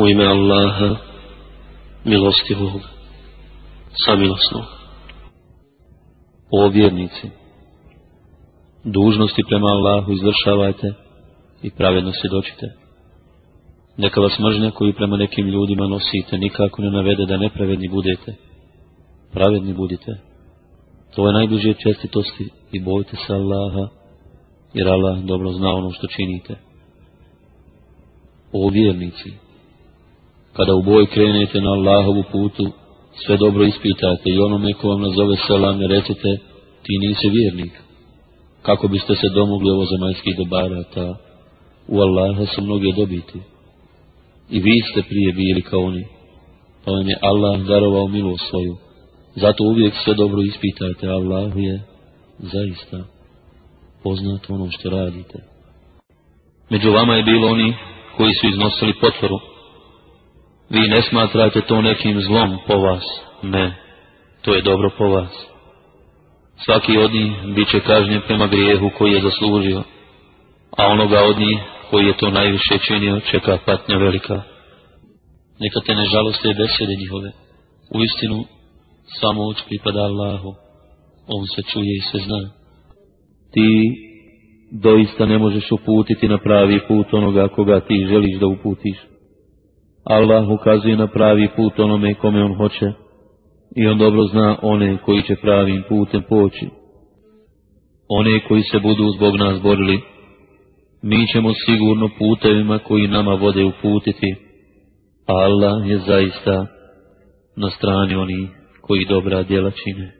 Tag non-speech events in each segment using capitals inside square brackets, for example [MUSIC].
U ime Allaha, milostivog, samilosnog. O vjernici, dužnosti prema Allahu izvršavajte i pravedno se dočite. Neka vas mržnja koju prema nekim ljudima nosite nikako ne navede da nepravedni budete. Pravedni budite. To je najbliže čestitosti i bojte se Allaha, jer Allah dobro zna ono što činite. O vjernici, kada u boj krenete na Allahovu putu, sve dobro ispitate i onome ko vam nazove selam ne recite, ti nisi vjernik. Kako biste se domogli ovo zemaljskih dobara, ta u Allaha su mnoge dobiti. I vi ste prije bili kao oni, pa vam je Allah darovao milost svoju. Zato uvijek sve dobro ispitajte, Allah je zaista poznat onom što radite. Među vama je bilo oni koji su iznosili potvoru. Vi ne smatrate to nekim zlom po vas, ne, to je dobro po vas. Svaki od njih bit će kažnjen prema grijehu koji je zaslužio, a onoga od njih koji je to najviše činio čeka patnja velika. Neka te ne žaloste besede njihove. U istinu, samo oč pripada Allahu. On se čuje i se zna. Ti doista ne možeš uputiti na pravi put onoga koga ti želiš da uputiš. Allah ukazuje na pravi put onome kome on hoće i on dobro zna one koji će pravim putem poći. One koji se budu zbog nas borili, mi ćemo sigurno putevima koji nama vode uputiti, a Allah je zaista na strani oni koji dobra djela čine.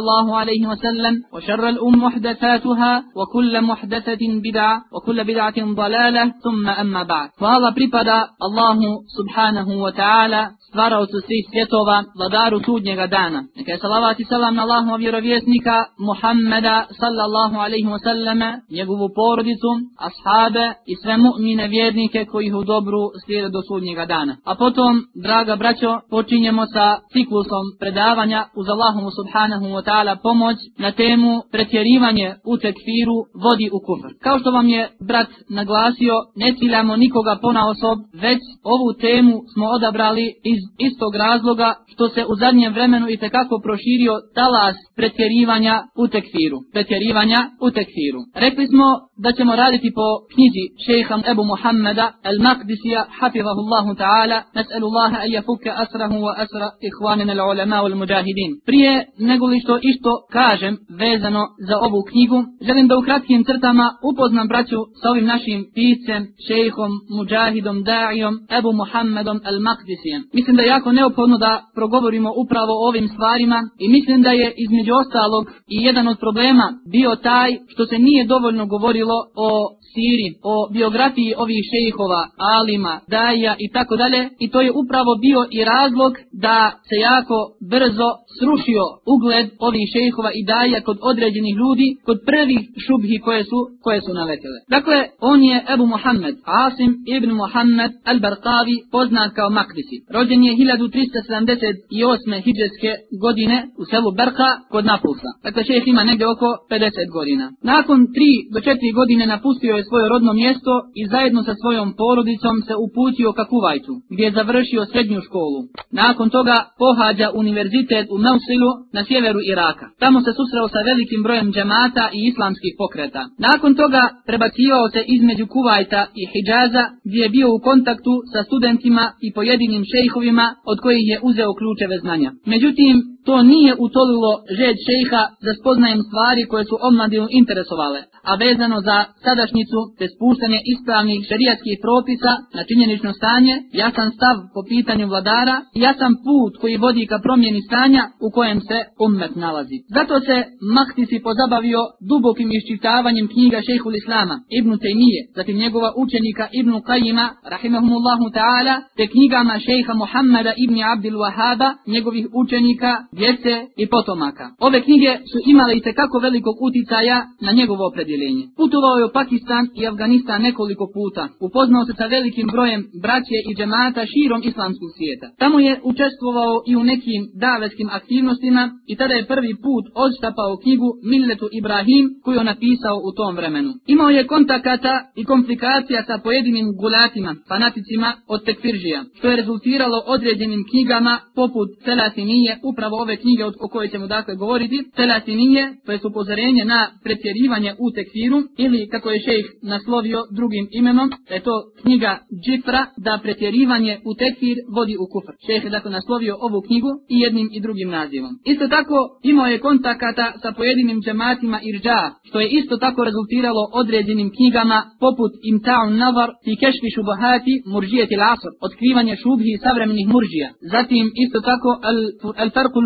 الله عليه وسلم وشر الأم محدثاتها وكل محدثة بدعة وكل بدعة ضلالة ثم أما بعد فهذا بريبدا الله سبحانه وتعالى stvaraocu svih svjetova, vladaru sudnjega dana. Neka je salavat i salam na Allahuma vjerovjesnika Muhammeda sallallahu alaihi wa sallame, njegovu porodicu, ashabe i sve mu'mine vjernike koji ih u dobru slijede do sudnjega dana. A potom, draga braćo, počinjemo sa ciklusom predavanja uz Allahumu subhanahu wa ta'ala pomoć na temu pretjerivanje u tekfiru vodi u kufr. Kao što vam je brat naglasio, ne ciljamo nikoga pona osob, već ovu temu smo odabrali iz istog razloga što se u zadnjem vremenu i tekako proširio talas pretjerivanja u tekfiru. Pretjerivanja u tekfiru. Rekli smo da ćemo raditi po knjizi šeha Ebu Muhammeda al-Maqdisija hafizahullahu ta'ala nas'alu Allaha an yafuka asrahu wa asra ihvanina al-ulama wal mujahidin. Prije nego li što išto kažem vezano za ovu knjigu, želim da u kratkim crtama upoznam braću sa ovim našim piscem, šejhom, mujahidom, da'ijom, Ebu Muhammedom al-Maqdisijem. Mislim da je jako neophodno da progovorimo upravo o ovim stvarima i mislim da je između ostalog i jedan od problema bio taj što se nije dovoljno govorilo o siri, o biografiji ovih šejhova, alima, daja i tako dalje i to je upravo bio i razlog da se jako brzo srušio ugled ovih šejhova i daja kod određenih ljudi, kod prvih šubhi koje su, koje su naletile. Dakle, on je Ebu Muhammed, Asim ibn Muhammed al-Barqavi, poznat kao Makdisi. Rođen je 1378. hijđarske godine u selu Berka kod Napulsa. Dakle, šejh ima negdje oko 50 godina. Nakon 3 do 4 godine napustio je svoje rodno mjesto i zajedno sa svojom porodicom se uputio ka Kuvajtu, gdje je završio srednju školu. Nakon toga pohađa univerzitet u Meusilu na sjeveru Iraka. Tamo se susreo sa velikim brojem džemata i islamskih pokreta. Nakon toga prebacivao se između Kuvajta i Hidžaza, gdje je bio u kontaktu sa studentima i pojedinim šejhovima od kojih je uzeo ključeve znanja. Međutim, to nije utolilo žed šejha da spoznajem stvari koje su omladinu interesovale, a vezano za sadašnjicu te spuštanje ispravnih šerijatskih propisa na činjenično stanje, jasan stav po pitanju vladara i jasan put koji vodi ka promjeni stanja u kojem se ummet nalazi. Zato se Mahtisi pozabavio dubokim iščitavanjem knjiga šejhul Islama, Ibnu Tejmije, zatim njegova učenika Ibnu Qajima, rahimahumullahu ta'ala, te knjigama šejha Muhammada Ibni Abdil Wahaba, njegovih učenika djece i potomaka. Ove knjige su imale i tekako velikog uticaja na njegovo opredjeljenje. Putovao je u Pakistan i Afganistan nekoliko puta. Upoznao se sa velikim brojem braće i džemata širom islamskog svijeta. Tamo je učestvovao i u nekim davetskim aktivnostima i tada je prvi put odštapao knjigu Milletu Ibrahim koju je napisao u tom vremenu. Imao je kontakata i komplikacija sa pojedinim gulatima, fanaticima od tekfiržija, što je rezultiralo određenim knjigama poput Selasinije upravo ove knjige o kojoj ćemo dakle govoriti, telatinije, to je upozorenje na pretjerivanje u tekfiru, ili kako je šejh naslovio drugim imenom, da je to knjiga Džifra, da pretjerivanje u tekfir vodi u kufr. Šejh je dakle naslovio ovu knjigu i jednim i drugim nazivom. Isto tako imao je kontakata sa pojedinim džematima Irđa, što je isto tako rezultiralo određenim knjigama poput Imta'un Navar i Kešfi Šubahati Murđijeti Lasr, otkrivanje šubhi savremenih murđija. Zatim isto tako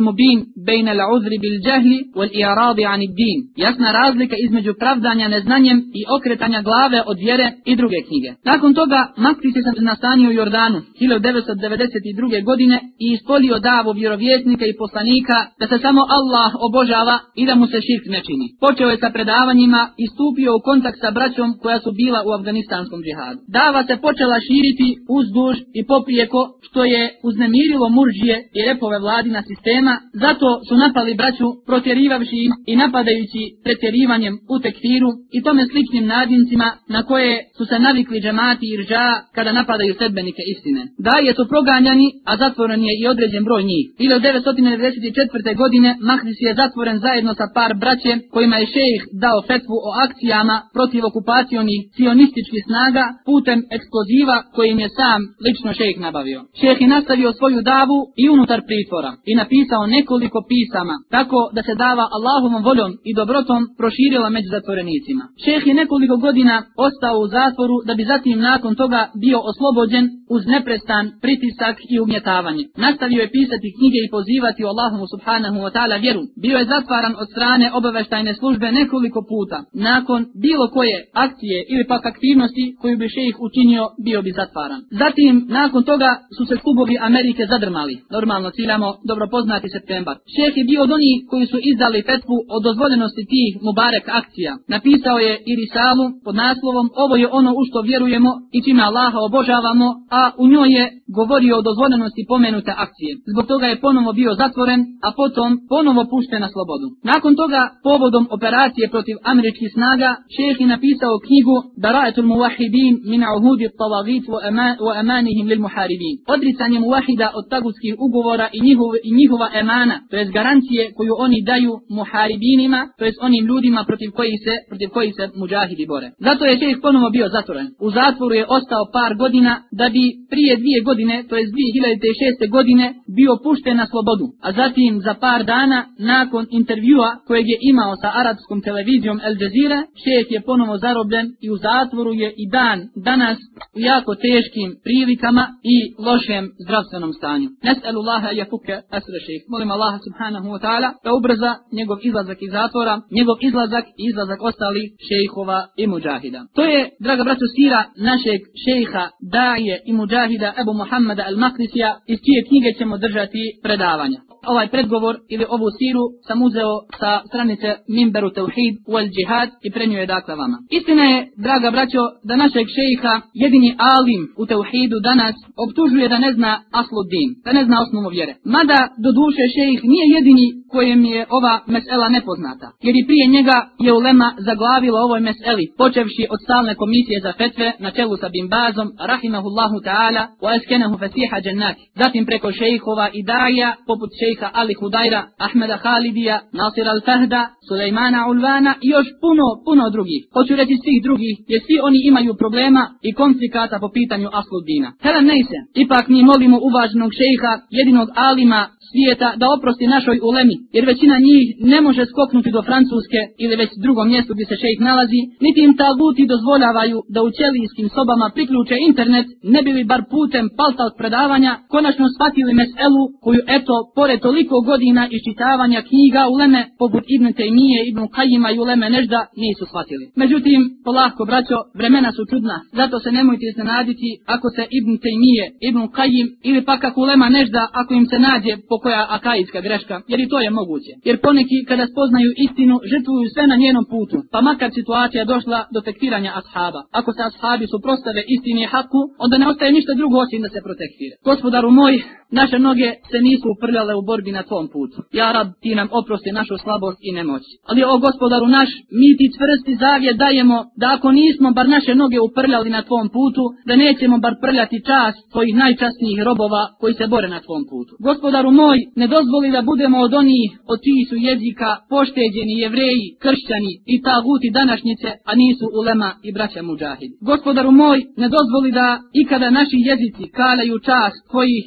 mubin bejna la uzri bil džahli wal i aradi an iddin. Jasna razlika između pravdanja neznanjem i okretanja glave od vjere i druge knjige. Nakon toga, makri se sam nastanio u Jordanu 1992. godine i ispolio davu vjerovjetnika i poslanika da se samo Allah obožava i da mu se širk ne čini. Počeo je sa predavanjima i stupio u kontakt sa braćom koja su bila u afganistanskom džihadu. Dava se počela širiti uzduž i poprijeko što je uznemirilo murđije i repove vladina sistema zato su napali braću protjerivavši im i napadajući pretjerivanjem u tekfiru i tome sličnim nadincima na koje su se navikli džemati i rđa kada napadaju sedbenike istine. Da je su proganjani, a zatvoren je i određen broj njih. 1994. godine Mahdis je zatvoren zajedno sa par braće kojima je šejh dao fetvu o akcijama protiv okupacijonih sionističkih snaga putem eksploziva kojim je sam lično šejh nabavio. Šejh je nastavio svoju davu i unutar pritvora i napisao nekoliko pisama, tako da se dava Allahovom voljom i dobrotom proširila među zatvorenicima. Šeh je nekoliko godina ostao u zatvoru da bi zatim nakon toga bio oslobođen uz neprestan pritisak i umjetavanje. Nastavio je pisati knjige i pozivati u Allahomu subhanahu wa ta'ala vjeru. Bio je zatvaran od strane obaveštajne službe nekoliko puta. Nakon bilo koje akcije ili pak aktivnosti koju bi šejh učinio, bio bi zatvaran. Zatim, nakon toga su se klubovi Amerike zadrmali. Normalno ciljamo dobro poznati septembar. Šeh je bio od onih koji su izdali petvu o dozvoljenosti tih Mubarek akcija. Napisao je i risalu pod naslovom Ovo je ono u što vjerujemo i čime Allaha obožavamo, a u njoj je govorio o dozvoljenosti pomenute akcije. Zbog toga je ponovo bio zatvoren, a potom ponovo pušten na slobodu. Nakon toga, povodom operacije protiv američkih snaga, šeh je napisao knjigu Daraetul Muwahidin min uhudi tawagit wa amanihim lil muharibin. Odricanje muwahida od tagutskih ugovora i, njihov, i njihova emana, to jest garancije koju oni daju muharibinima, to jest onim ljudima protiv koji se, protiv koji se muđahidi bore. Zato je šejh ponovo bio zatvoren. U zatvoru je ostao par godina da bi prije dvije godine, to jest 2006. godine, bio pušten na slobodu. A zatim za par dana, nakon intervjua kojeg je imao sa arapskom televizijom El Jazeera, šejh je ponovo zarobljen i u zatvoru je i dan danas u jako teškim prilikama i lošem zdravstvenom stanju. Nes'elu Allaha je asra šejh. Molim Allaha subhanahu wa ta'ala da ubrza njegov izlazak iz zatvora, njegov izlazak i izlazak ostalih šejhova i muđahida. To je, draga braćo, sira našeg šejha, daje i muđahida Ebu Muhammada al-Maqdisija, iz čije knjige ćemo držati predavanja ovaj predgovor ili ovu siru sam uzeo sa stranice Mimberu Tauhid wal Jihad i prenio je dakle vama. Istina je, draga braćo, da našeg šejha, jedini alim u Tauhidu danas, optužuje da ne zna Asluddin, da ne zna osnovu vjere. Mada, do duše šejh nije jedini kojem je ova mesela nepoznata. Jer i prije njega je ulema zaglavila ovoj meseli, počevši od stalne komisije za fetve na čelu sa Bimbazom, rahimahullahu ta'ala, wa eskenehu fesiha džennati. Zatim preko šejhova i daja, poput šejha Ali Hudajra, Ahmeda Halidija, Nasir al-Fahda, Sulejmana Ulvana i još puno, puno drugih. Hoću reći svih drugih, jer svi oni imaju problema i komplikata po pitanju Asludina. Helen Neise, ipak mi molimo uvaženog šejha, jedinog alima svijeta da oprosti našoj ulemi, jer većina njih ne može skoknuti do Francuske ili već drugom mjestu gdje se šejh nalazi, niti im taguti dozvoljavaju da u ćelijskim sobama priključe internet, ne bili bar putem paltal predavanja, konačno shvatili meselu koju eto, pored toliko godina iščitavanja knjiga uleme, poput Ibn Tejmije, Ibn Kajima i uleme nežda, nisu shvatili. Međutim, polahko braćo, vremena su čudna, zato se nemojte iznenaditi ako se Ibn Tejmije, Ibn Kajim ili pak ako ulema nežda, ako im se nađe po koja akaijska greška, jer i to je moguće. Jer poneki kada spoznaju istinu, žrtvuju sve na njenom putu, pa makar situacija došla do tektiranja ashaba. Ako se ashabi suprostave istini i haku, onda ne ostaje ništa drugo osim da se protektira. Gospodaru moj, naše noge se nisu uprljale u borbi na tvom putu. Ja rab, ti nam oprosti našu slabost i nemoć. Ali o gospodaru naš, mi ti čvrsti zavjet dajemo da ako nismo bar naše noge uprljali na tvom putu, da nećemo bar prljati čast tvojih najčasnijih robova koji se bore na tvom putu. Gospodaru moj, ne dozvoli da budemo od onih od čiji su jezika pošteđeni jevreji, kršćani i taguti današnjice, a nisu ulema i braća muđahidi. Gospodaru moj, ne dozvoli da ikada naši jezici kalaju čast tvojih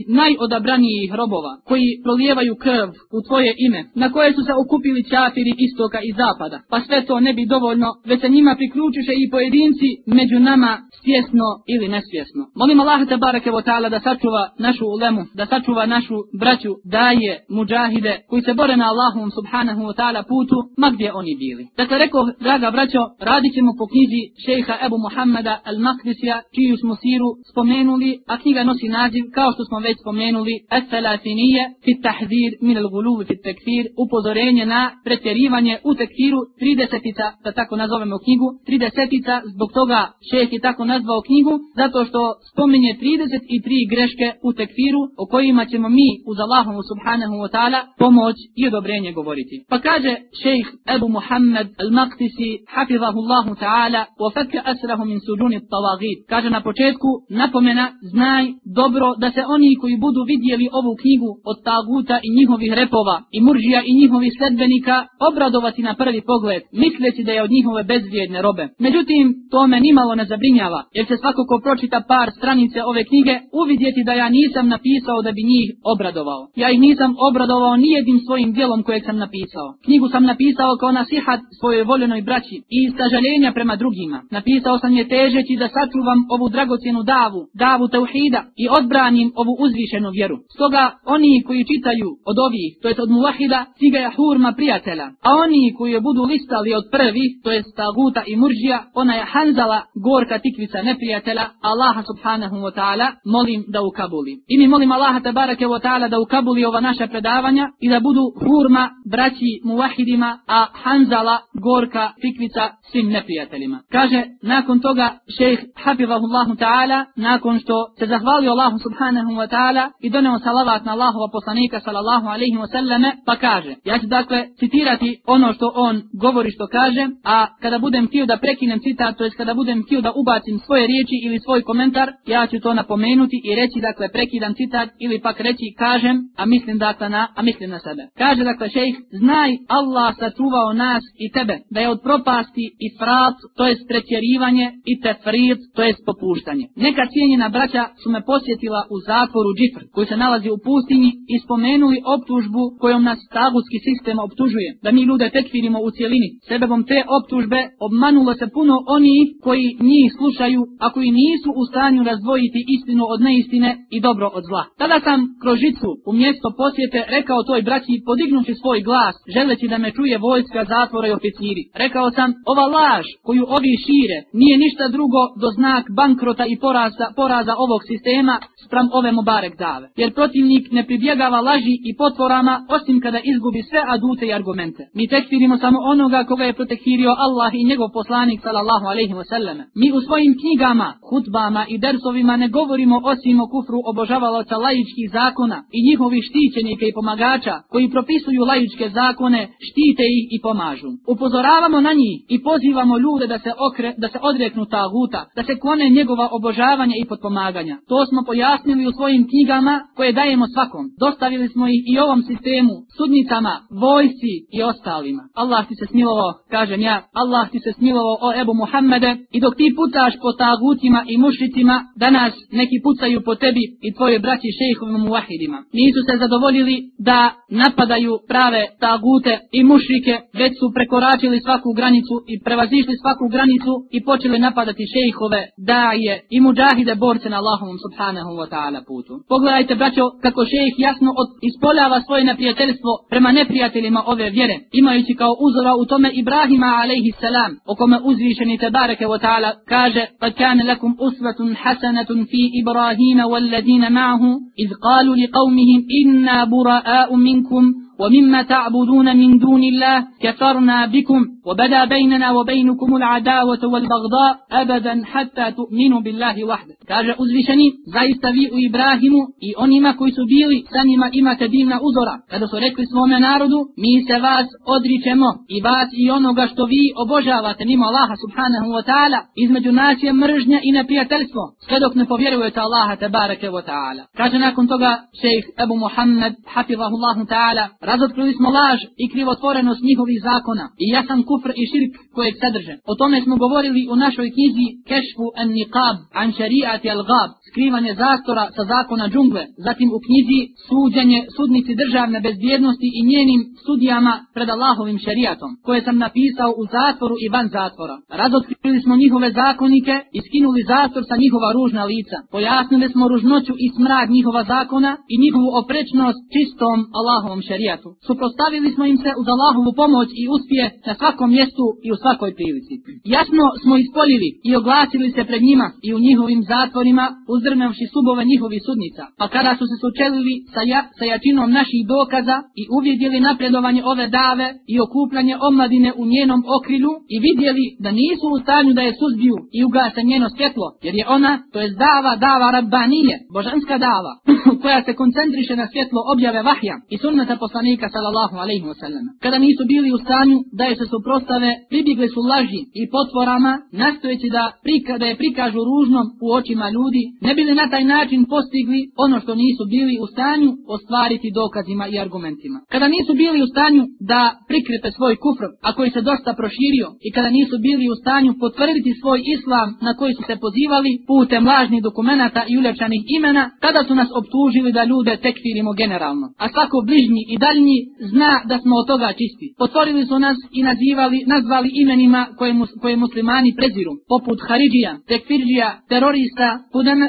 najodabranijih robova, koji prolijevaju krv u tvoje ime, na koje su se okupili čafiri istoka i zapada, pa sve to ne bi dovoljno, već se njima priključiše i pojedinci među nama svjesno ili nesvjesno. Molim Allah te barake ta'ala da sačuva našu ulemu, da sačuva našu braću, daje, muđahide, koji se bore na Allahom subhanahu wa ta'ala putu, ma gdje oni bili. Dakle, rekao, draga braćo, radit ćemo po knjizi šejha Ebu Muhammada al-Makdisija, čiju smo siru spomenuli, a knjiga nosi naziv, kao što smo već spomenuli, Es-Salatinije, fi tahzir, min al-guluvi, fit tekfir, upozorenje na pretjerivanje u tekfiru, 30-ica, da tako nazovemo knjigu, 30-ica, zbog toga šejh je tako nazvao knjigu, zato što spominje 33 greške u tekfiru, o kojima ćemo mi uz Allahom subhanahu wa ta'ala pomoć i odobrenje govoriti. Pa kaže šejh Ebu Muhammed al-Maqtisi, hafizahullahu ta'ala, wa fakka asrahu min at tawagid Kaže na početku, napomena, znaj dobro da se oni koji budu vidjeli ovu knjigu od taguta i njihovih repova, i muržija i njihovih sledbenika, obradovati na prvi pogled, misleći da je od njihove bezvrijedne robe. Međutim, to me nimalo ne zabrinjava, jer se svako ko pročita par stranice ove knjige, uvidjeti da ja nisam napisao da bi njih obradovao. Ja ih nisam obradovao nijednim svojim dijelom kojeg sam napisao. Knjigu sam napisao kao nasihat svojoj voljenoj braći i sažaljenja prema drugima. Napisao sam je težeći da sačuvam ovu dragocjenu davu, davu tauhida i odbranim ovu uzvišenu vjeru. Stoga oni koji čitaju od ovih, to jest od muvahida, ciga je hurma prijatelja. A oni koji je budu listali od prvi, to jest taguta i muržija, ona je hanzala gorka tikvica neprijatelja, Allaha subhanahu wa ta'ala, molim da ukabuli. I mi molim Allaha tabarake wa ta'ala da ukabuli ova naša predavanja i da budu hurma braći muvahidima, a hanzala gorka tikvica svim neprijateljima. Kaže, nakon toga šejh hafizahullahu ta'ala, nakon što se zahvalio Allahu subhanahu wa ta'ala i doneo salavat na Allahova poslanika sallallahu alaihi wasallame pa kaže, ja ću dakle citirati ono što on govori što kaže, a kada budem htio da prekinem citat, to jest kada budem htio da ubacim svoje riječi ili svoj komentar, ja ću to napomenuti i reći dakle prekidam citat ili pak reći kažem, a mislim dakle na, a mislim na sebe. Kaže dakle šejh, znaj Allah sačuvao nas i tebe, da je od propasti i frat, to jest pretjerivanje i tefrit, to jest popuštanje. Neka cijenjena braća su me posjetila u zatvoru Džifr, koji se nalazi u pustinji i spomenuli optužbu kojom nas tagutski sistem optužuje, da mi ljude tekfirimo u cijelini. Sebebom te optužbe obmanulo se puno oni koji njih slušaju, a koji nisu u stanju razdvojiti istinu od neistine i dobro od zla. Tada sam kroz žicu u mjesto posjete rekao toj braći podignući svoj glas, želeći da me čuje vojska, zatvora i oficiri. Rekao sam, ova laž koju ovi šire nije ništa drugo do znak bankrota i poraza, poraza ovog sistema spram ove Mubarek dave. Jer protivnik ne pribjegava laži i potvorama osim kada izgubi sve adute i argumente. Mi tekfirimo samo onoga koga je protekfirio Allah i njegov poslanik sallallahu alaihi wa sallam. Mi u svojim knjigama, hutbama i dersovima ne govorimo osim o kufru obožavalaca lajičkih zakona i njihovih štićenika i pomagača koji propisuju lajičke zakone, štite ih i pomažu. Upozoravamo na njih i pozivamo ljude da se, okre, da se odreknu taguta, da se kone njegova obožavanja i potpomaganja. To smo pojasnili u svojim knjigama koje dajemo svakom. Dostavili smo ih i ovom sistemu, sudnicama, vojsi i ostalima. Allah ti se smilovao, kažem ja, Allah ti se smilovao o Ebu Muhammede i dok ti putaš po tagutima i mušicima, danas neki pucaju po tebi i tvoje braći šejhovim muahidima. Nisu se zadovoljili da napadaju prave tagute i mušrike, već su prekoračili svaku granicu i prevazišli svaku granicu i počeli napadati šejhove, daje i muđahide borce na Allahovom subhanahu wa ta'ala putu. Pogledajte, braćo, kako šejih jasno od, ispoljava svoje neprijateljstvo prema neprijateljima ove vjere, imajući kao uzora u tome Ibrahima alaihi salam, o kome uzvišeni te bareke wa ta'ala kaže, kad kane lakum usvatun hasanatun fi Ibrahima wal ladina ma'ahu, iz qalu li qavmihim inna bura'a'u minkum, ومما تعبدون من دون الله كفرنا بكم وبدا بيننا وبينكم العداوة والبغضاء أبدا حتى تؤمنوا بالله وحده كاجة أزلشني زايست في إبراهيم i onima koji su bili sa njima imate divna uzora. Kada su rekli svome narodu, mi se vas odričemo i vas i onoga što vi obožavate mimo Allaha subhanahu wa ta'ala, između nas je mržnja i neprijateljstvo, sve dok ne povjerujete Allaha tabarake wa ta'ala. Kaže nakon toga šejh Ebu Muhammed, hafizahullahu ta'ala, razotkrili smo laž i krivotvorenost njihovih zakona i jasan kufr i širk kojeg sadrže. O tome smo govorili u našoj knjizi Kešfu an Niqab an Shari'ati al Gab, skrivanje zastora sa zakona džungle, zatim u knjizi Suđenje sudnici državne bezbjednosti i njenim sudijama pred Allahovim šarijatom, koje sam napisao u zatvoru i van zatvora. Razotkrili smo njihove zakonike i skinuli zastor sa njihova ružna lica. Pojasnili smo ružnoću i smrad njihova zakona i njihovu oprečnost čistom Allahovom šarijatom šerijatu. Suprostavili smo im se uz Allahovu pomoć i uspje na svakom mjestu i u svakoj prilici. Jasno smo ispoljili i oglasili se pred njima i u njihovim zatvorima uzdrmevši subove njihovi sudnica. Pa kada su se sučelili sa, ja, sa jačinom naših dokaza i uvidjeli napredovanje ove dave i okupljanje omladine u njenom okrilju i vidjeli da nisu u stanju da je suzbiju i ugase njeno svjetlo, jer je ona, to je dava, dava rabbanije, božanska dava, [CLEARS THROAT] koja se koncentriše na svjetlo objave vahja i sunnata poslanika poslanika sallallahu alejhi ve sellem. Kada nisu bili u stanju da je se suprostave, pribjegli su laži i potvorama, nastojeći da prika, da je prikažu ružnom u očima ljudi, ne bili na taj način postigli ono što nisu bili u stanju ostvariti dokazima i argumentima. Kada nisu bili u stanju da prikrepe svoj kufr, a koji se dosta proširio, i kada nisu bili u stanju potvrditi svoj islam na koji su se pozivali putem lažnih dokumenata i uljepšanih imena, tada su nas optužili da ljude tekfirimo generalno. A svako bližnji i daljnji zna da smo od toga čisti. Potvorili su nas i nazivali, nazvali imenima koje, mus, koje muslimani preziru, poput Haridžija, Tekfirđija, terorista,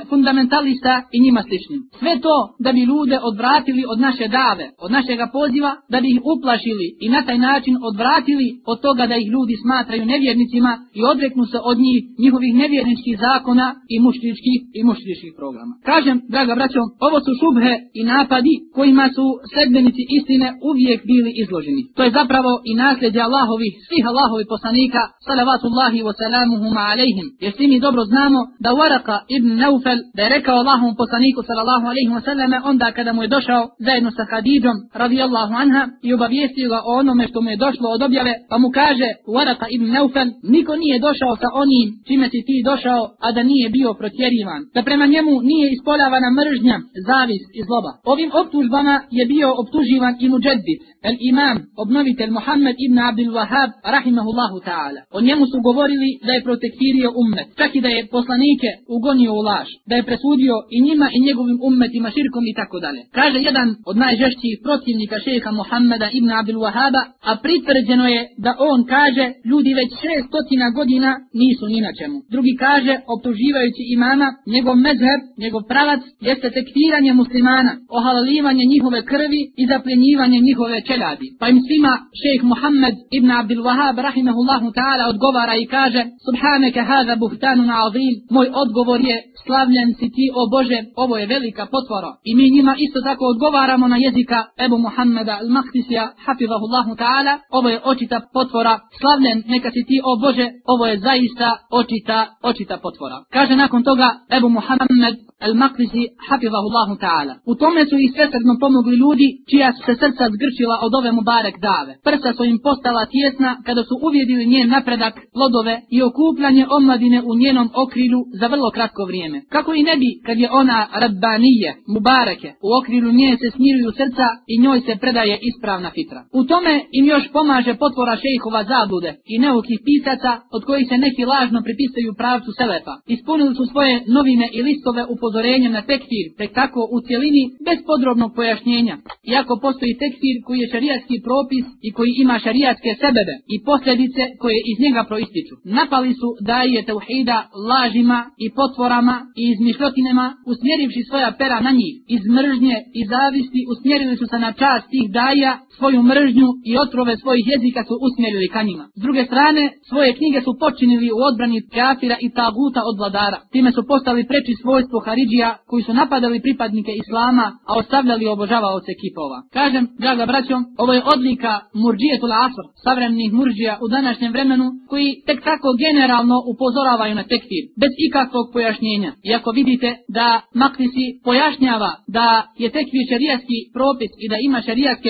fundamentalista i njima sličnim. Sve to da bi ljude odvratili od naše dave, od našega poziva, da bi ih uplašili i na taj način odvratili od toga da ih ljudi smatraju nevjernicima i odreknu se od njih njihovih nevjerničkih zakona i mušličkih i mušličkih programa. Kažem, draga braćo, ovo su šubhe i napadi kojima su sledbenici istine uvijek bili izloženi. To je zapravo i nasljeđe Allahovi, svih Allahovi poslanika, salavatullahi wa salamuhuma alaihim. Jer svi mi dobro znamo da Waraka ibn Naufel, da je rekao Allahom poslaniku sallallahu alaihi wa salame, onda kada mu je došao zajedno sa Hadidžom, radijallahu anha, i obavijestio ga o onome što mu je došlo od objave, pa mu kaže Waraka ibn Naufel, niko nije došao sa onim čime si ti došao, a da nije bio protjerivan. Da prema njemu nije ispoljavana mržnja, zavis i zloba. Ovim optužbama je bio optuživan i muđedid, el imam, obnovitelj Muhammed ibn Abdul Wahab, rahimahullahu ta'ala. O njemu su govorili da je protektirio ummet, čak i da je poslanike ugonio u laž, da je presudio i njima i njegovim ummetima širkom i tako dalje. Kaže jedan od najžešćih protivnika šeha Muhammeda ibn Abdul Wahaba, a pritvrđeno je da on kaže ljudi već šestotina godina nisu ni na čemu. Drugi kaže, optuživajući imama, njegov mezheb, njegov pravac, jeste tektiranje muslimana, ohalalivanje njihove krvi i zapljenjivanje njihove čeljadi. Pa im svima šejh Muhammed ibn Abdul Wahab rahimahullahu ta'ala odgovara i kaže Subhaneke hada buhtanun azim, moj odgovor je slavljen si ti o Bože, ovo je velika potvora. I mi njima isto tako odgovaramo na jezika Ebu Muhammeda al-Mahdisija hafizahullahu ta'ala, ovo je očita potvora, slavljen neka si ti o Bože, ovo je zaista očita, očita potvora. Kaže nakon toga Ebu Muhammed al-Maqdisi hafizahullahu ta'ala. U tome su i svesredno pomogli ljudi čija su se srca zgrčila od ove Mubarek dave. Prsa su im postala tjesna kada su uvjedili njen napredak, plodove i okupljanje omladine u njenom okrilu za vrlo kratko vrijeme. Kako i ne bi kad je ona Rabbanije, Mubareke, u okrilu nje se smiruju srca i njoj se predaje ispravna fitra. U tome im još pomaže potvora šejhova zablude i neukih pisaca od kojih se neki lažno pripisuju pravcu Selefa. Ispunili su svoje novine i listove u upozorenjem na tekfir, tek tako u cjelini bez podrobnog pojašnjenja. Iako postoji tekfir koji je šarijatski propis i koji ima šarijatske sebebe i posljedice koje iz njega proističu. Napali su daje tauhida lažima i potvorama i izmišljotinama usmjerivši svoja pera na njih. Iz mržnje i zavisti usmjerili su se na čast tih daja, svoju mržnju i otrove svojih jezika su usmjerili ka njima. S druge strane, svoje knjige su počinili u odbrani kafira i taguta od vladara. Time su postali preči svojstvo Haridžija koji su napadali pripadnike Islama, a ostavljali obožavaoce kipova. Kažem, draga braćo, ovo je odlika murđijetul asr, savremenih murđija u današnjem vremenu, koji tek tako generalno upozoravaju na tekfir, bez ikakvog pojašnjenja. Iako vidite da Maktisi pojašnjava da je tekfir šarijaski propis i da ima šarijaske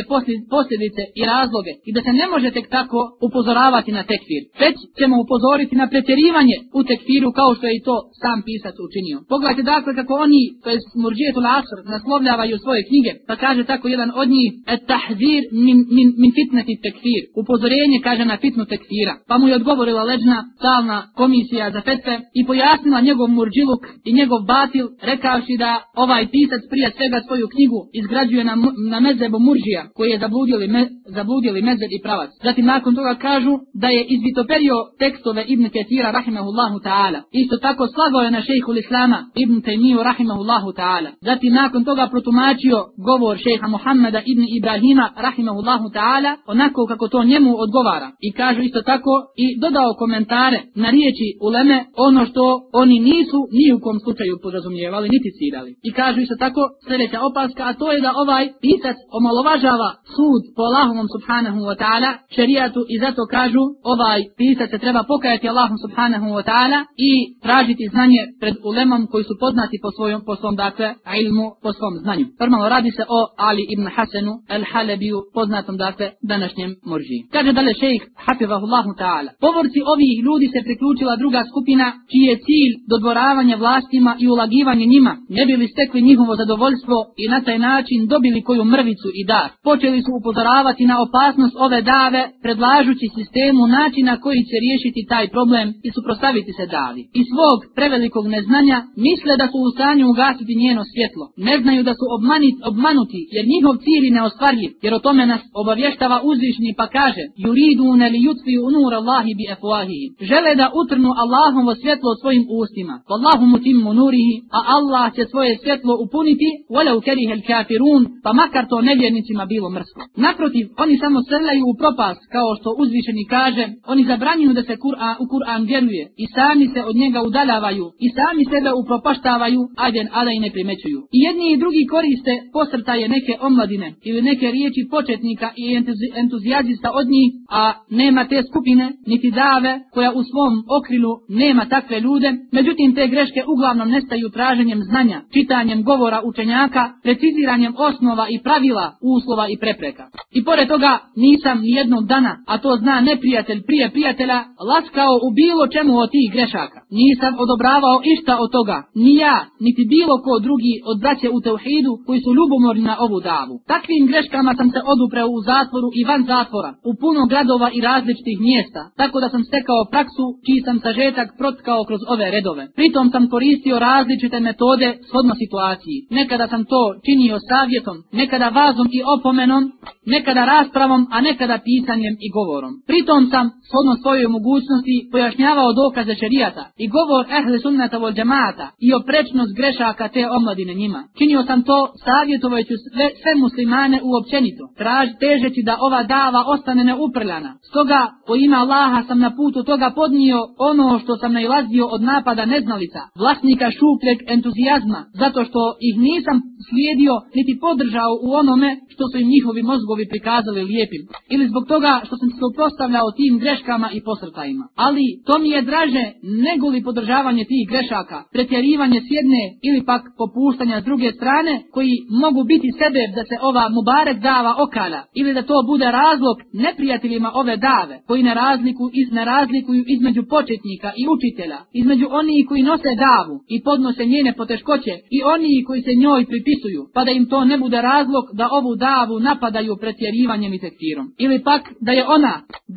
posljedice i razloge i da se ne može tek tako upozoravati na tekfir. Već ćemo upozoriti na pretjerivanje u tekfiru kao što je i to sam pisac učinio. Pogledajte dakle kako oni, to je Murđijetul Asr, naslovljavaju svoje knjige, pa kaže tako jedan od njih, et tahzir min, min, min fitneti tekfir, upozorenje kaže na fitnu tekfira. Pa mu je odgovorila leđna stalna komisija za fetve i pojasnila njegov murđiluk i njegov batil, rekavši da ovaj pisac prije svega svoju knjigu izgrađuje na, na mezebu murđija, koji je zabludili, me, zabludili mezeb i pravac. Zatim nakon toga kažu da je izvitoperio tekstove Ibn Ketira rahimahullahu ta'ala. Isto tako slagao je na šejhu Islama Ibn Taymiju rahimahullahu ta'ala. Zatim nakon toga protumačio govor šeha Muhammeda ibn Ibrahima rahimahullahu ta'ala onako kako to njemu odgovara. I kažu isto tako i dodao komentare na riječi uleme ono što oni nisu ni u kom slučaju podrazumijevali niti cirali. I kažu isto tako sljedeća opaska a to je da ovaj pisac omalovažava sud po Allahovom subhanahu wa ta'ala šerijatu i zato kažu ovaj pisac se treba pokajati Allahom subhanahu wa ta'ala i tražiti znanje pred ulemom koji su poznati po svojom po svom dakle ilmu po svom znanju. Normalno radi se o Ali ibn Hasanu al-Halabiju poznatom dakle današnjem murži. Kaže dalje šejh hafizahullahu ta'ala. Povorci ovih ljudi se priključila druga skupina čiji je cilj dodvoravanje vlastima i ulagivanje njima. Ne bili stekli njihovo zadovoljstvo i na taj način dobili koju mrvicu i dar. Počeli su upozoravati na opasnost ove dave predlažući sistemu načina koji će riješiti taj problem i suprostaviti se davi. I svog prevelikog neznanja misle da su u stanju ugasiti njeno svjetlo. Ne znaju da su obmanit, obmanuti, jer njihov cilj je neostvarljiv, jer o tome nas obavještava uzvišni pa kaže Juridu ne li jutvi unur Allahi bi efuahihi. Žele da utrnu Allahovo svjetlo svojim ustima. Wallahu mutimmu nurihi, a Allah će svoje svjetlo upuniti, walau kerihel kafirun, pa makar to nevjernicima bilo mrsko. Naprotiv, oni samo srljaju u propast, kao što uzvišeni kaže, oni zabranjuju da se Kur'an, u Kur'an vjeruje i sami se od njega udaljavaju i sami sebe upropaštavaju, ajden ale i ne primećuju. I jedni i drugi koriste posrtaje neke omladine ili neke riječi početnika i entuzijazista od njih, a nema te skupine, niti dave, koja u svom okrilu nema takve ljude, međutim te greške uglavnom nestaju traženjem znanja, čitanjem govora učenjaka, preciziranjem osnova i pravila, uslova i prepreka. I pored toga nisam ni jednog dana, a to zna neprijatelj prije prijatelja, laskao u bilo čemu od tih grešaka. Nisam odobravao išta od toga, ni ja, niti bilo ko drugi od braće u Teuhidu koji su ljubomorni na ovu davu. Takvim greškama sam se odupreo u zatvoru i van zatvora, u puno gradova i različitih mjesta, tako da sam stekao praksu čiji sam sažetak protkao kroz ove redove. Pritom sam koristio različite metode shodno situaciji. Nekada sam to činio savjetom, nekada vazom i opomenom, nekada raspravom, a nekada pisanjem i govorom. Pritom sam, shodno svojoj mogućnosti, pojašnjavao dokaze šerijata i govor ehli sunnata vol džemata i oprečnost grešaka te omladine njima. Činio sam to savjetovajući sve, sve muslimane uopćenito, traž težeći da ova dava ostane neuprljana. Stoga, po ima Allaha sam na putu toga podnio ono što sam najlazio od napada neznalica, vlasnika šupljeg entuzijazma, zato što ih nisam slijedio niti podržao u onome što su im njihovi mozgovi prikazali lijepim. Ili zbog toga što sam se upostavljao tim greškama i posrtajima. Ali to mi je draže nego i podržavanje tih grešaka, pretjerivanje s jedne ili pak popuštanja s druge strane, koji mogu biti sebe da se ova mubarek dava okala, ili da to bude razlog neprijateljima ove dave, koji ne, razliku, iz, ne razlikuju između početnika i učitelja, između onih koji nose davu i podnose njene poteškoće i oni koji se njoj pripisuju, pa da im to ne bude razlog da ovu davu napadaju pretjerivanjem i tektirom. Ili pak da je ona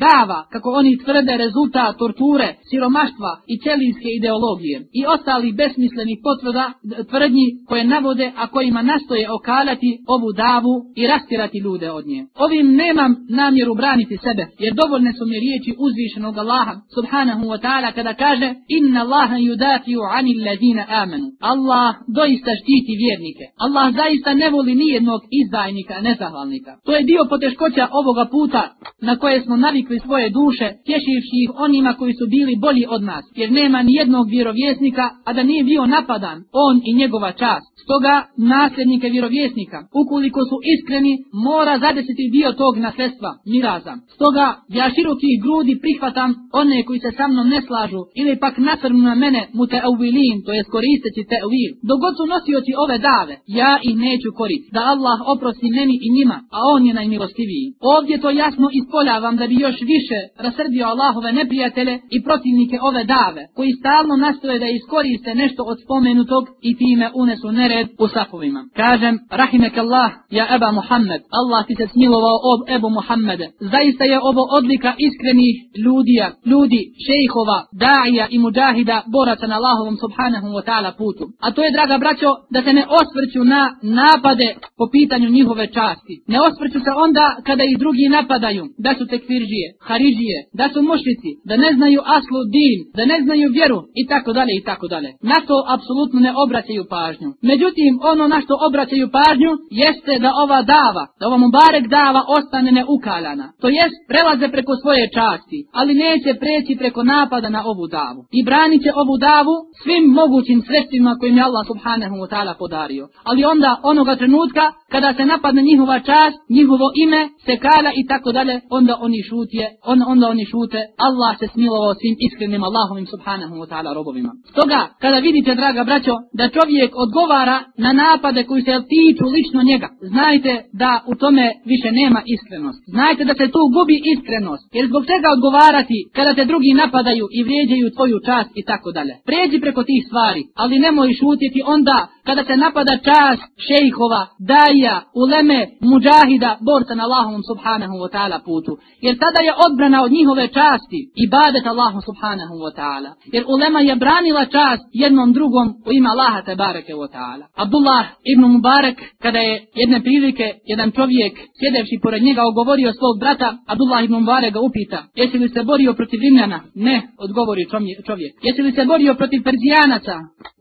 dava, kako oni tvrde, rezultat torture, siromaštva i ćelijske ideologije i ostali besmisleni potvrda tvrdnji koje navode, a kojima nastoje okalati ovu davu i rastirati ljude od nje. Ovim nemam namjeru braniti sebe, jer dovoljne su mi riječi uzvišenog Allaha, subhanahu wa ta'ala, kada kaže Inna Allaha yudafiu anil ladina amanu. Allah doista štiti vjernike. Allah zaista ne voli nijednog izdajnika, nezahvalnika. To je dio poteškoća ovoga puta na koje smo navikli svoje duše, tješivši ih onima koji su bili bolji od nas, jer nema ni jednog vjerovjesnika, a da nije bio napadan, on i njegova čast. Stoga nasljednike vjerovjesnika, ukoliko su iskreni, mora zadesiti dio tog nasljedstva, miraza. Stoga ja široki grudi prihvatam one koji se sa mnom ne slažu, ili pak nasrnu na mene mute uvilin, to je koristeći te uvil. Dogod su nosioći ove dave, ja ih neću koriti, da Allah oprosti meni i njima, a on je najmilostiviji. Ovdje to jasno ispoljavam da bi još više rasrdio Allahove neprijatelje i protivnike ove dave, koji stalno nastoje da iskoriste nešto od spomenutog i time unesu nered u safovima. Kažem, rahimek Allah, ja Eba Muhammed, Allah ti se smilovao ob Ebu Muhammede. Zaista je ovo odlika iskrenih ljudija, ljudi, šejhova, daija i muđahida, boraca na Allahovom subhanahu wa ta'ala putu. A to je, draga braćo, da se ne osvrću na napade po pitanju njihove časti. Ne osvrću se onda kada ih drugi napadaju, da su tekfiržije, haridžije, da su mušrici, da ne znaju aslu din, da ne znaju vjeru i tako dalje i tako dalje. Na to apsolutno ne obraćaju pažnju. Međutim, ono na što obraćaju pažnju jeste da ova dava, da ova mubarek dava ostane neukaljana. To jest, prelaze preko svoje časti, ali neće preći preko napada na ovu davu. I branit će ovu davu svim mogućim sredstvima kojim je Allah subhanahu wa ta'ala podario. Ali onda onoga trenutka kada se napadne njihova čast, njihovo ime, sekala i tako dalje, onda oni šutje, on, onda oni šute, Allah se smilovao svim iskrenim Allahovim subhanahu wa ta'ala robovima. Stoga, kada vidite, draga braćo, da čovjek odgovara na napade koji se tiču lično njega, znajte da u tome više nema iskrenost. Znajte da se tu gubi iskrenost, jer zbog čega odgovarati kada te drugi napadaju i vrijeđaju tvoju čast i tako dalje. Pređi preko tih stvari, ali nemoj šutiti onda kada se napada čast šejhova, daja, uleme, muđahida, borca na Allahovom subhanahu wa ta'ala putu. Jer tada je odbrana od njihove časti i badet Allahu subhanahu wa ta'ala. Jer ulema je branila čast jednom drugom u ima Allaha te bareke wa ta'ala. Abdullah ibn Mubarak, kada je jedne prilike, jedan čovjek, sjedevši pored njega, ogovorio svog brata, Abdullah ibn Mubarak ga upita, jesi li se borio protiv Rimljana? Ne, odgovori čovjek. Jesi li se borio protiv Perzijanaca?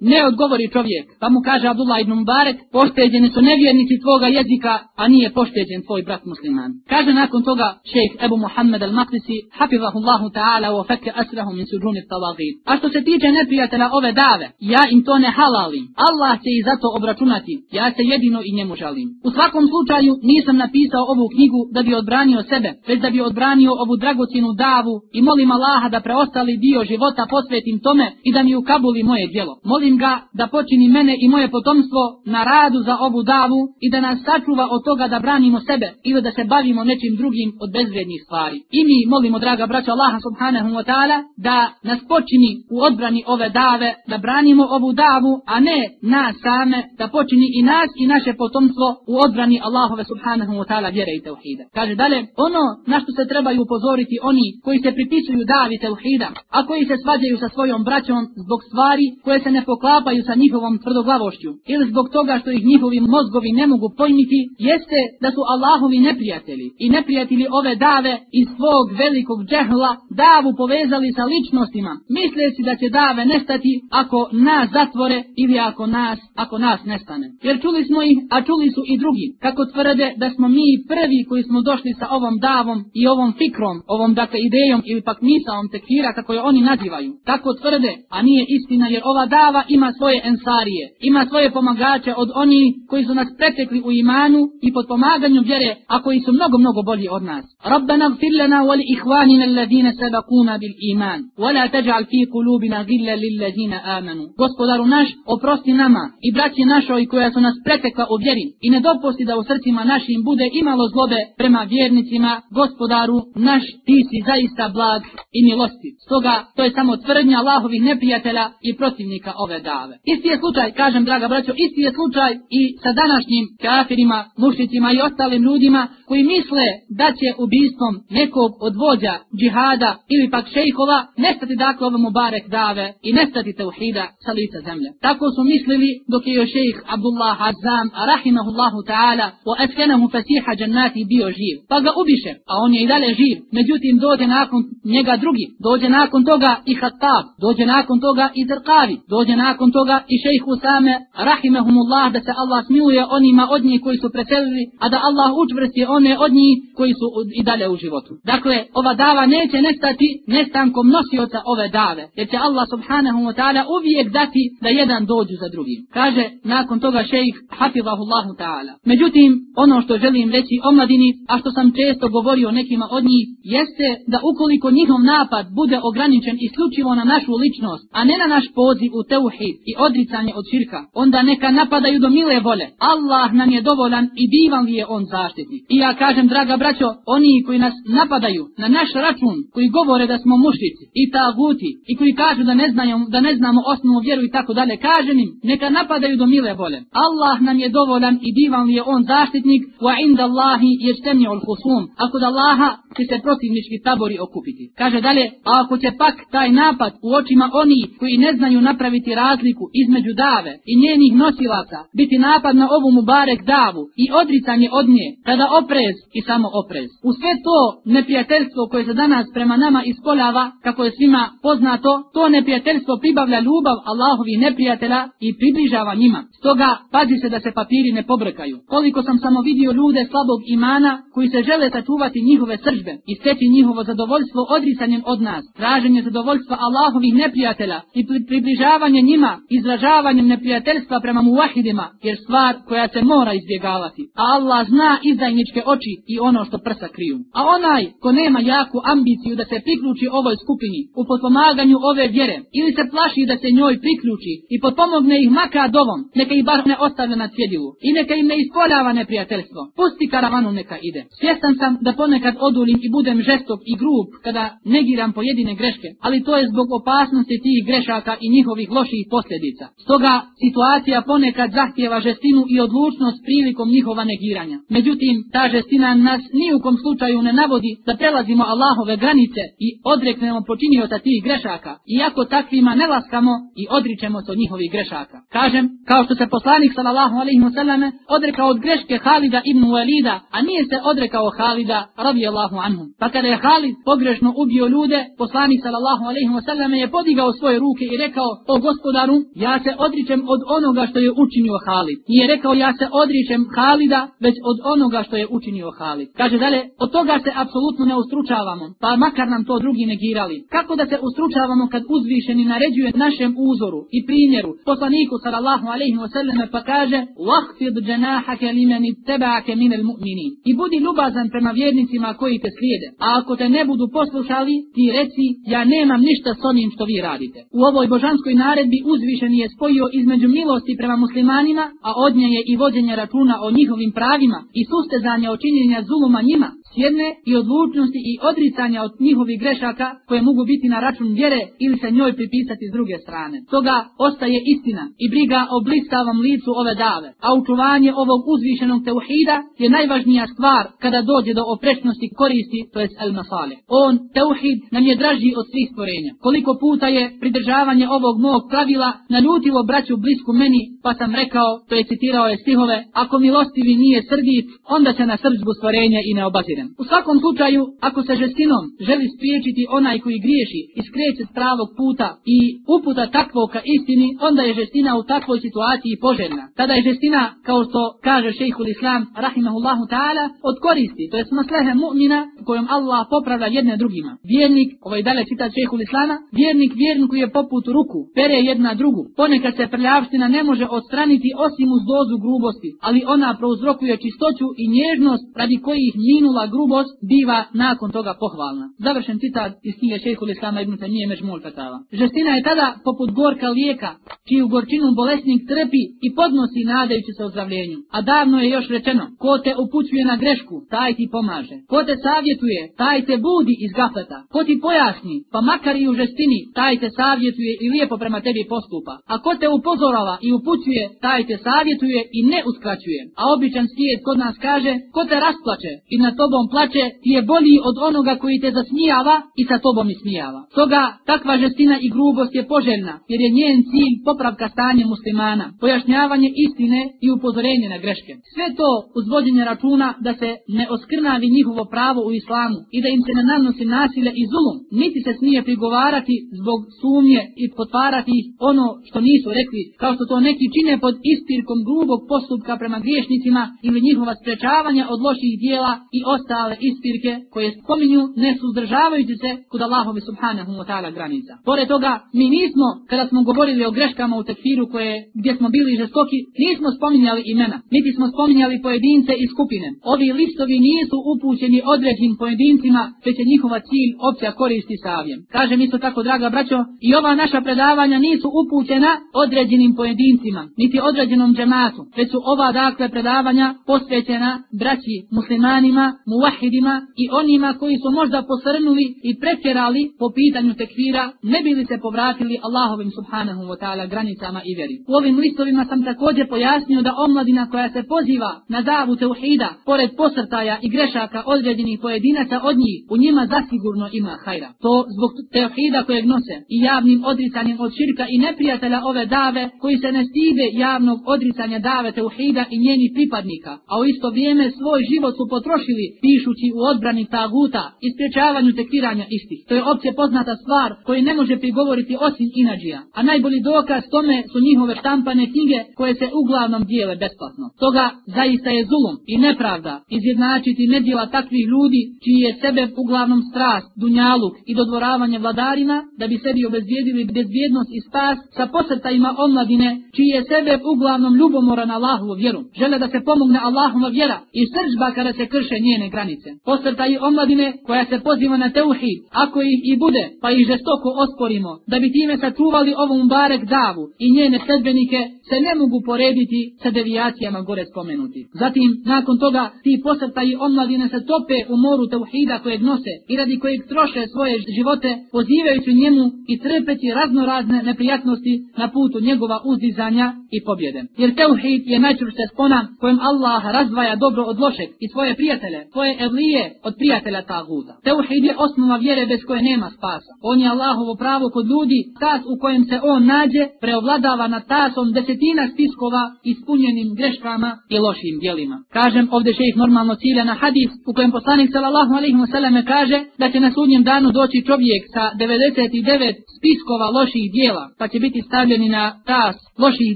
Ne, odgovori čovjek. Pa mu kaže Abdullah ibn Mubarak, pošteđeni su nevjernici tvoga jezika, a nije pošteđen tvoj brat musliman. Kaže nakon toga šejh Ebu Muhammed al-Maqdisi, hafizahullahu ta'ala wa fakke asrahu min suđuni tawagid. A što se tiče neprijatelja ove dave, ja im to ne halalim. Allah će i zato obračunati. Ja se jedino i njemu žalim. U svakom slučaju nisam napisao ovu knjigu da bi odbranio sebe, već da bi odbranio ovu dragocinu davu i molim Allaha da preostali dio života posvetim tome i da mi ukabuli moje djelo. Molim ga da počini mene i moje potomstvo na radu za ovu davu i da nas sačuva od toga da branimo sebe ili da se bavimo nečim drugim od bezvrednih stvari. I mi molimo, draga braća Allaha subhanahu wa ta'ala, da nas počini u odbrani ove dave, da branimo ovu davu, a ne nas same, da počini i nas i naše potomstvo u odbrani Allahove subhanahu wa ta'ala vjere i teuhida. Kaže dalje, ono na što se trebaju upozoriti oni koji se pripisuju davi tevhida, a koji se svađaju sa svojom braćom zbog stvari koje se ne poklapaju sa njihovom tvrdoglavošću ili zbog toga što ih njihovi mozgovi ne mogu mogu pojmiti jeste da su Allahovi neprijatelji i neprijatelji ove dave iz svog velikog džehla davu povezali sa ličnostima, misleći da će dave nestati ako nas zatvore ili ako nas, ako nas nestane. Jer čuli smo ih, a čuli su i drugi, kako tvrde da smo mi prvi koji smo došli sa ovom davom i ovom fikrom, ovom dakle idejom ili pak misaom tekfira kako je oni nazivaju. Tako tvrde, a nije istina jer ova dava ima svoje ensarije, ima svoje pomagače od oni koji su nas pretekli u imanu i pod pomaganjem vjere, a koji su mnogo, mnogo bolji od nas. Rabbana gfir lana wal ihvanina alladine sabakuna bil iman, wala teđal fi kulubina gilla lilladine amanu. Gospodaru naš, oprosti nama i braći našoj koja su nas pretekla u vjeri i ne dopusti da u srcima našim bude imalo zlobe prema vjernicima, gospodaru naš, ti si zaista blag i milosti. Stoga, to je samo tvrdnja Allahovih neprijatelja i protivnika ove dave. Isti je slučaj, kažem draga braćo, isti je slučaj i sa današnjim kafirima, mušicima i ostalim ljudima koji misle da će ubistvom nekog od vođa džihada ili pak šejhova nestati dakle ovom Mubarek dave i nestati teuhida sa lica zemlje. Tako su mislili dok je još šejh Abdullah Azam rahimahullahu ta'ala wa atkenahu fasiha džannati bio živ. Pa ga ubiše, a on je i dalje živ. Međutim dođe nakon njega drugi, dođe nakon toga i Hattab, dođe nakon toga i Zrqavi, dođe nakon toga i šejh Usame rahimahumullah da se Allah smiluje onima od njih koji su preselili, a da Allah učvrsti one od njih koji su i dalje u životu. Dakle, ova dava neće nestati nestankom nosioca ove dave, jer će Allah subhanahu wa ta'ala uvijek dati da jedan dođu za drugim. Kaže nakon toga šejih hafizahullahu ta'ala. Međutim, ono što želim reći o mladini, a što sam često govorio nekima od njih, jeste da ukoliko njihov napad bude ograničen isključivo na našu ličnost, a ne na naš poziv u teuhid i odricanje od širka, onda neka napadaju do mile vole. Allah nam je dovoljan i divan li je on zaštitnik. I ja kažem, draga braćo, oni koji nas napadaju na naš račun, koji govore da smo mušici i taguti i koji kažu da ne, znaju, da ne znamo osnovu vjeru i tako dalje, kažem im, neka napadaju do mile vole. Allah nam je dovoljan i divan li je on zaštitnik, wa inda Allahi je ul husum. Ako da Allaha će se protivnički tabori okupiti. Kaže dalje, a ako će pak taj napad u očima oni koji ne znaju napraviti razliku između dave i njenih nosilaca, biti napad na ovu mubarek davu i odricanje od nje, tada oprez i samo oprez. U sve to neprijateljstvo koje se danas prema nama ispoljava, kako je svima poznato, to neprijateljstvo pribavlja ljubav Allahovi neprijatelja i približava njima. Stoga, pazi se da se papiri ne pobrkaju. Koliko sam samo vidio ljude slabog imana koji se žele sačuvati njihove sržbe i steći njihovo zadovoljstvo odricanjem od nas, traženje zadovoljstva Allahovih neprijatelja i približavanje njima, izražavanjem neprijateljstva prema muvahidima, jer stvar koja se mora izbjegavati. A Allah zna izdajničke oči i ono što prsa kriju. A onaj ko nema jaku ambiciju da se priključi ovoj skupini u potpomaganju ove vjere ili se plaši da se njoj priključi i potpomogne ih maka dovom, neka ih bar ne ostave na cjedivu i neka im ne ispoljava neprijateljstvo. Pusti karavanu neka ide. Svjestan sam da ponekad odulim i budem žestok i grub kada negiram pojedine greške, ali to je zbog opasnosti tih grešaka i njihovih loših posljedica. Stoga situacija ponekad zahtjeva žestinu i odlučnost prilikom njihova negiranja. Međutim, ta žestina nas ni u kom slučaju ne navodi da prelazimo Allahove granice i odreknemo počinjota tih grešaka, iako takvima ne laskamo i odričemo se od njihovih grešaka. Kažem, kao što se poslanik sallallahu alaihi wasallam odrekao od greške Halida ibn Walida, a nije se odrekao Halida radijallahu anhum. Pa kada je Halid pogrešno ubio ljude, poslanik sallallahu alaihi wasallam je podigao svoje ruke i rekao, o gospodaru, ja se odričem od onoga što je učinio Halid. Nije rekao, ja se odričem Halida, već od onoga što je učinio Halid. Kaže dalje, od toga se apsolutno ne ustručavamo, pa makar nam to drugi negirali. Kako da se ustručavamo kad uzvišeni naređuje našem uzoru i primjeru poslaniku sallallahu alaihi wa sallam pa kaže, wahfid džanahake limeni tebake minel mu'minin. I budi ljubazan prema vjernicima koji te slijede. A ako te ne budu poslušali, ti reci, ja nemam ništa s onim što vi radite. U ovoj božanskoj naredbi uzvišeni je spojio između milosti prema muslimanima, a od nje je i vođenje računa o njihovim pravima i sustezanja o činjenja zuluma njima, sjedne i odlučnosti i odricanja od njihovih grešaka koje mogu biti na račun vjere ili se njoj pripisati s druge strane. Toga ostaje istina i briga o blistavom licu ove dave, a učuvanje ovog uzvišenog teuhida je najvažnija stvar kada dođe do oprečnosti koristi, to jest el masale. On, teuhid, nam je draži od svih stvorenja. Koliko puta je pridržavanje ovog mog pravila naljutilo braću blisku meni, pa sam rekao, to je citirao je stihove, ako milostivi nije srdit, onda se na srđbu stvorenje i ne obazirem. U svakom slučaju, ako se žestinom želi spriječiti onaj koji griješi i skreće s pravog puta i uputa takvog ka istini, onda je žestina u takvoj situaciji poželjna. Tada je žestina, kao što kaže šejhul islam, rahimahullahu ta'ala, od koristi, to je smaslehe mu'mina kojom Allah popravlja jedne drugima. Vjernik, ovaj dalje citat šejhul islama, vjernik vjerniku je poput ruku, pere jedna drugu. Ponekad se prljavština ne može odstraniti osim uz dozu grubosti, ali ona prouzrokuje čistoću i nježnost radi kojih minula grubost biva nakon toga pohvalna. Završen citat iz knjige šejhul islama ibn Tanije Mežmul Fetava. Žestina je tada poput gorka lijeka, čiju gorčinu bolesnik trpi i podnosi nadajući se ozdravljenju. A davno je još rečeno, ko te upućuje na grešku, taj ti pomaže. Ko te savjetuje, taj te budi iz gafleta. Ko ti pojasni, pa makar i u žestini, taj te savjetuje i lijepo prema tebi postupa. A ko te upozorava i upućuje, taj te savjetuje i ne uskraćuje. A običan svijet kod nas kaže, ko te rasplače i na tobom plače, ti je bolji od onoga koji te zasmijava i sa tobom ismijava. Toga, takva žestina i grubost je poželjna, jer je njen cilj popravka stanja muslimana, pojašnjavanje istine i upozorenje na greške. Sve to uzvođenje računa da se ne oskrnavi njihovo pravo u islamu i da im se ne nanosi nasilje i zulum, niti se smije prigovarati zbog sumnje i potvarati ono što nisu rekli, kao što to neki čine pod ispirkom grubog postupka prema griješnicima ili njihova sprečavanja od loših dijela i ostale ispirke koje spominju ne suzdržavajući se kod Allahove subhanahu wa ta'ala granica. Pored toga, mi nismo, kada smo govorili o greškama u tekfiru koje, gdje smo bili žestoki, nismo spominjali imena, niti smo spominjali pojedince i skupine. Ovi listovi nisu upućeni određenim pojedincima, već je njihova cilj opća koristi savjem. Kažem isto tako, draga braćo, i ova naša predavanja nisu upućena određenim pojedincima, niti određenom džematu, već su ova dakle predavanja posvećena braći muslimanima, muvahidima i onima koji su možda posrnuli i pretjerali po pitanju tekvira, ne bili se povratili Allahovim subhanahu wa ta'ala granicama i vjeri. U ovim listovima sam također pojasnio da omladina koja se poziva na davu teuhida, pored posrtaja i grešaka određenih pojedinaca od njih, u njima zasigurno ima hajra. To zbog teuhida kojeg nose i javnim odricanjem od širka i neprijatelja ove dave, koji se ne stide javnog odricanja dave teuhida i njenih pripadnika, a u isto vrijeme svoj život su potrošili pišući u odbrani taguta i sprečavanju tekfiranja istih. To je opće poznata stvar koju ne može prigovoriti osim inađija. A najbolji dokaz tome su njihove štampane knjige koje se uglavnom dijele besplatno. Toga zaista je zulum i nepravda izjednačiti nedjela takvih ljudi čiji je sebe uglavnom strast, dunjaluk i dodvoravanje vladarima da bi sebi obezvijedili bezvjednost i spas sa posrtajima omladine čiji je sebe uglavnom ljubomora na Allahovu vjeru. Žele da se pomogne Allahova vjera i sržba kada se krše njene granice. Posrtaji omladine koja se poziva na teuhid, ako ih i bude, pa ih žestoko osporimo, da bi time sačuvali ovom barek davu i njene sedbenike se ne mogu porediti sa devijacijama gore spomenuti. Zatim, nakon toga, ti posrtaji omladine se tope u moru teuhida kojeg nose i radi kojeg troše svoje živote, pozivajući njemu i trpeći raznorazne neprijatnosti na putu njegova uzdizanja i pobjede. Jer teuhid je najčvršća spona kojom Allah razdvaja dobro od lošeg i svoje prijatelje, svoje evlije od prijatelja taguta. Teuhid je osnova vjere bez koje nema spasa. On je Allahovo pravo kod ljudi, tas u kojem se on nađe, preovladava nad tasom desetina spiskova ispunjenim greškama i lošim dijelima. Kažem ovdje šejih normalno cilja na hadis u kojem poslanik sallallahu alaihi wa sallam kaže da će na sudnjem danu doći čovjek sa 99 spiskova loših dijela, pa će biti stavljeni na tas loših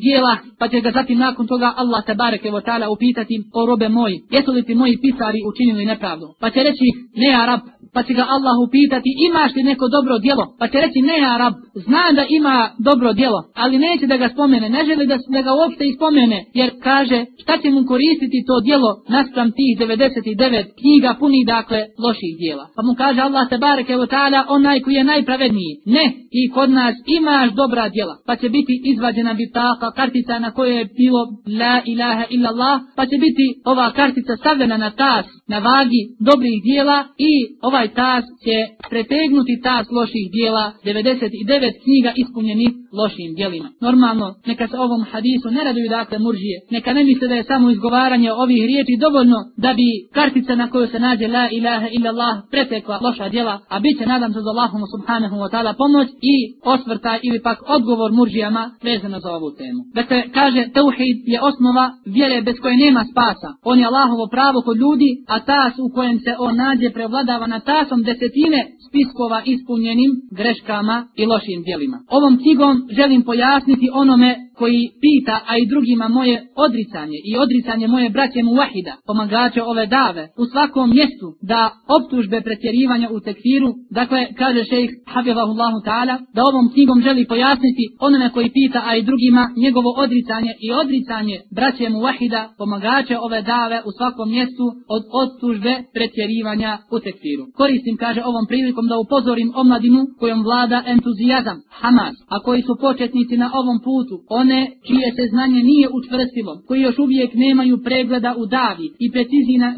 dijela, pa će ga zatim nakon toga Allah tabareke wa ta'ala upitati o robe moj, jesu li ti moji pisari učinili nepravdu? Pa će reći, ne Arab, pa će ga Allah upitati imaš li neko dobro djelo, pa će reći ne ja rab, zna da ima dobro djelo, ali neće da ga spomene, ne želi da, da ga uopšte ispomene, jer kaže šta će mu koristiti to djelo naspram tih 99 knjiga puni dakle loših djela. Pa mu kaže Allah te bareke u ta'ala onaj koji je najpravedniji, ne, i kod nas imaš dobra djela, pa će biti izvađena bitaka, kartica na kojoj je bilo la ilaha illa Allah, pa će biti ova kartica stavljena na tas, na vagi dobrih djela i ovaj tas će pretegnuti tas loših dijela 99 knjiga ispunjenih lošim dijelima. Normalno, neka se ovom hadisu ne raduju dakle muržije, neka ne misle da je samo izgovaranje ovih riječi dovoljno da bi kartica na kojoj se nađe la ilaha illa Allah pretekla loša dijela, a bit će nadam se za Allahom subhanahu wa ta'ala pomoć i osvrta ili pak odgovor muržijama vezano za ovu temu. Dakle, kaže, teuhid je osnova vjere bez koje nema spasa. On je Allahovo pravo kod ljudi, a tas u kojem se on nađe prevladava na tasom desetine spiskova ispunjenim greškama i lošim dijelima. Ovom knjigom želim pojasniti onome koji pita, a i drugima moje odricanje i odricanje moje braće mu wahida, pomagače ove dave, u svakom mjestu da optužbe pretjerivanja u tekfiru, dakle, kaže šejh Habibahullahu ta'ala, da ovom knjigom želi pojasniti onome koji pita, a i drugima njegovo odricanje i odricanje braće mu wahida, pomagače ove dave u svakom mjestu od optužbe pretjerivanja u tekfiru. Koristim, kaže ovom prilikom da upozorim omladinu kojom vlada entuzijazam, Hamas, a koji su početnici na ovom putu, on one čije se znanje nije učvrstilo, koji još uvijek nemaju pregleda u davi i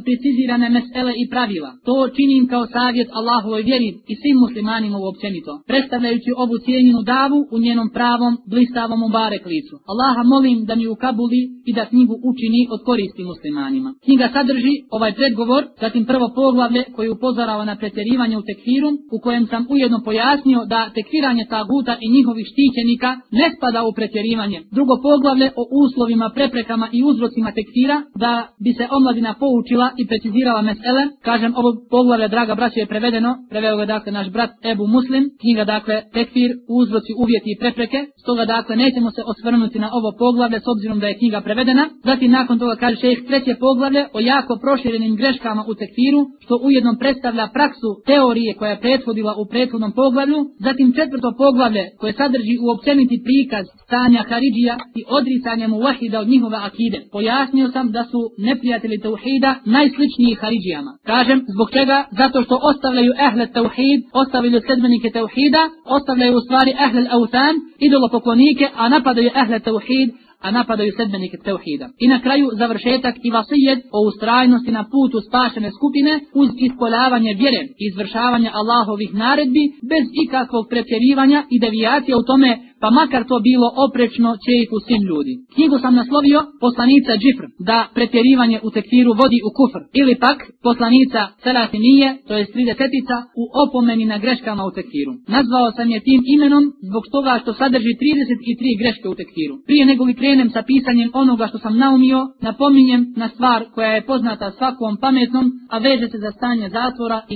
precizirane mesele i pravila. To činim kao savjet Allahovoj vjeri i svim muslimanima uopćenito, predstavljajući ovu cijenjenu davu u njenom pravom, blistavom u barek licu. Allaha molim da mi ukabuli i da knjigu učini od koristi muslimanima. Knjiga sadrži ovaj predgovor, zatim prvo poglavlje koje upozorava na pretjerivanje u tekfiru, u kojem sam ujedno pojasnio da tekfiranje taguta i njihovih štićenika ne spada u pretjerivanje poglavlje, drugo poglavlje o uslovima, preprekama i uzrocima tekfira, da bi se omladina poučila i precizirala mesele. Kažem, ovo poglavlje, draga braća, je prevedeno, preveo ga dakle naš brat Ebu Muslim, knjiga dakle tekfir, uzroci, uvjeti i prepreke, stoga dakle nećemo se osvrnuti na ovo poglavlje s obzirom da je knjiga prevedena. Zatim nakon toga kaže šejh treće poglavlje o jako proširenim greškama u tekfiru, što ujedno predstavlja praksu teorije koja je prethodila u prethodnom poglavlju. Zatim četvrto poglavlje koje sadrži uopćeniti prikaz stanja Haridžija i odricanje mu vahida od njihove akide. Pojasnio sam da su neprijatelji Tauhida najsličniji Haridžijama. Kažem, zbog čega? Zato što ostavljaju ehle Tauhid, ostavljaju sedmenike Tauhida, ostavljaju u stvari ehle Autan, idolopoklonike, a napadaju ehle Tauhid, a napadaju sedbenike teuhida. I na kraju završetak i vasijet o ustrajnosti na putu spašene skupine uz ispoljavanje vjere i izvršavanje Allahovih naredbi bez ikakvog pretjerivanja i devijacije u tome pa makar to bilo oprečno čejiku svim ljudi. Knjigu sam naslovio poslanica Džifr, da pretjerivanje u tekfiru vodi u kufr, ili pak poslanica Selatinije, to je tridesetica, u opomeni na greškama u tekfiru. Nazvao sam je tim imenom zbog toga što sadrži 33 greške u tekfiru. Prije nego li krenem sa pisanjem onoga što sam naumio, napominjem na stvar koja je poznata svakom pametnom, a veže se za stanje zatvora i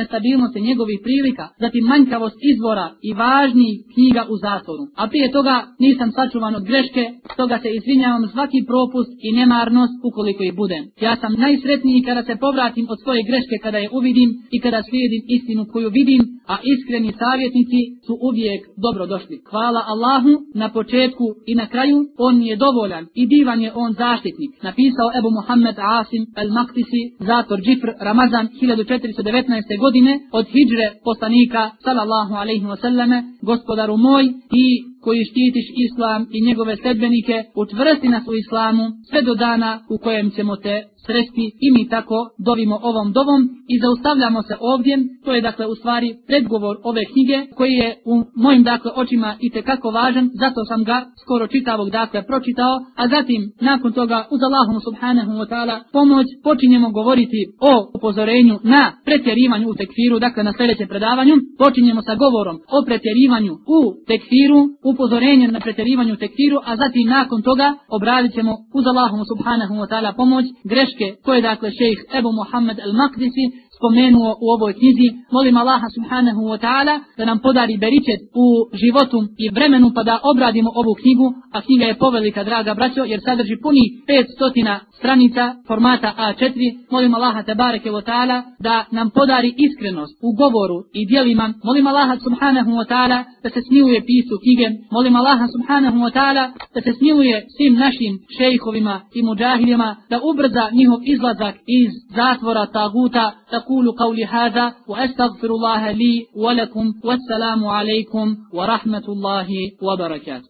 nestabilnosti njegovih prilika, zatim manjkavost izvora i važnijih knjiga u zatvoru govoru. A prije toga nisam sačuvan od greške, stoga se izvinjavam svaki propust i nemarnost ukoliko i budem. Ja sam najsretniji kada se povratim od svoje greške kada je uvidim i kada slijedim istinu koju vidim, a iskreni savjetnici su uvijek dobro došli. Hvala Allahu na početku i na kraju, on je dovoljan i divan je on zaštitnik. Napisao Ebu Muhammed Asim el-Maktisi, zator Džifr, Ramazan 1419. godine od hijre poslanika sallallahu alaihi wasallame, gospodaru moj, ti koji štitiš islam i njegove sledbenike, utvrsti nas u islamu sve do dana u kojem ćemo te sresti i mi tako dovimo ovom dovom i zaustavljamo se ovdje. To je dakle u stvari predgovor ove knjige koji je u mojim dakle očima i kako važan, zato sam ga skoro čitavog dakle pročitao, a zatim nakon toga uz Allahom subhanahu wa ta'ala pomoć počinjemo govoriti o upozorenju na pretjerivanju u tekfiru, dakle na sljedećem predavanju počinjemo sa govorom o pretjerivanju u tekfiru, upozorenjem na pretjerivanju tektiru, tekfiru, a zatim nakon toga obradit ćemo uz Allahom subhanahu wa ta'ala pomoć greške koje dakle šejh Ebu Muhammed al-Makdisi spomenuo u ovoj knjizi. Molim Allaha subhanahu wa ta'ala da nam podari beričet u životu i vremenu pa da obradimo ovu knjigu, a knjiga je povelika, draga braćo, jer sadrži puni 500 stranica formata A4. Molim Allaha tabareke wa ta'ala da nam podari iskrenost u govoru i dijelima. Molim Allaha subhanahu wa ta'ala da se smiluje pisu knjige. Molim Allaha subhanahu wa ta'ala da se smiluje svim našim šejhovima i muđahidima, da ubrza njihov izlazak iz zatvora taguta. tako qavli hada wa astagfirullaha li wa lakum wassalamu alaikum wa rahmatullahi wa barakatuh.